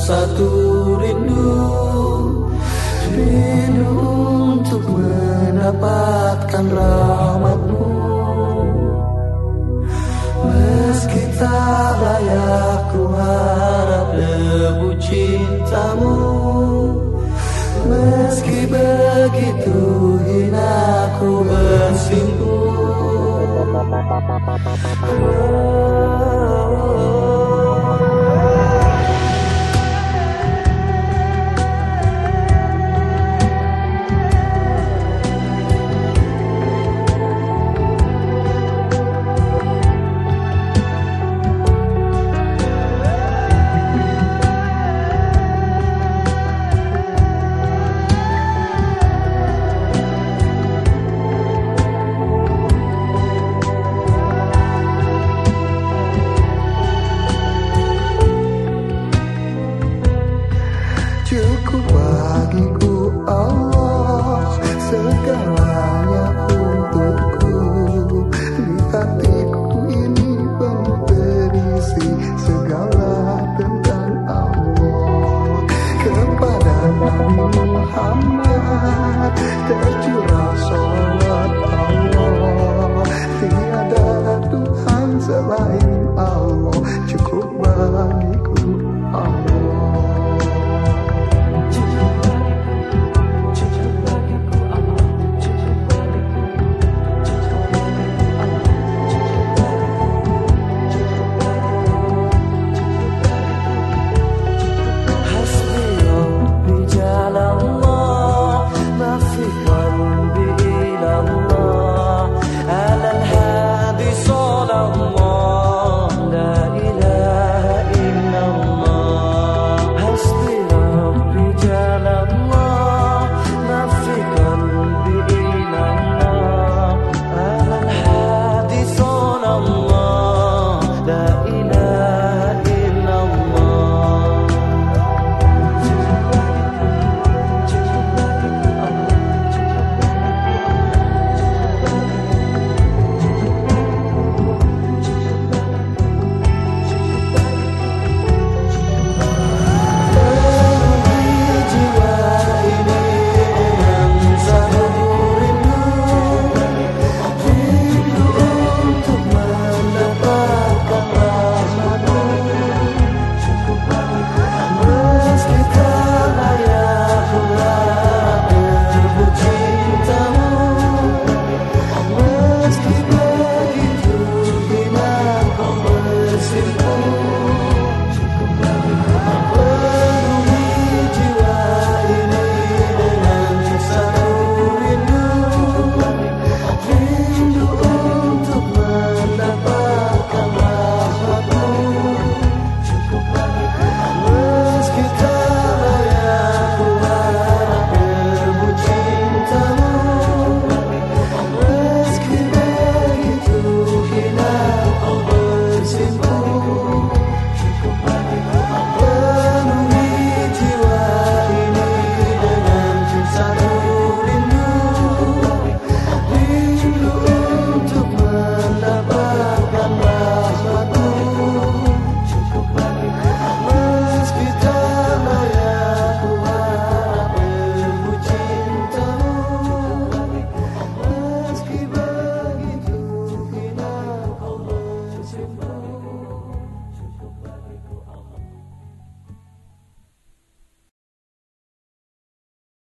satu rindu Rindu untuk mendapatkan rahmatmu. Meski tak layak ku harap debu cintamu Meski begitu hina ku bersimpuh kekasih segala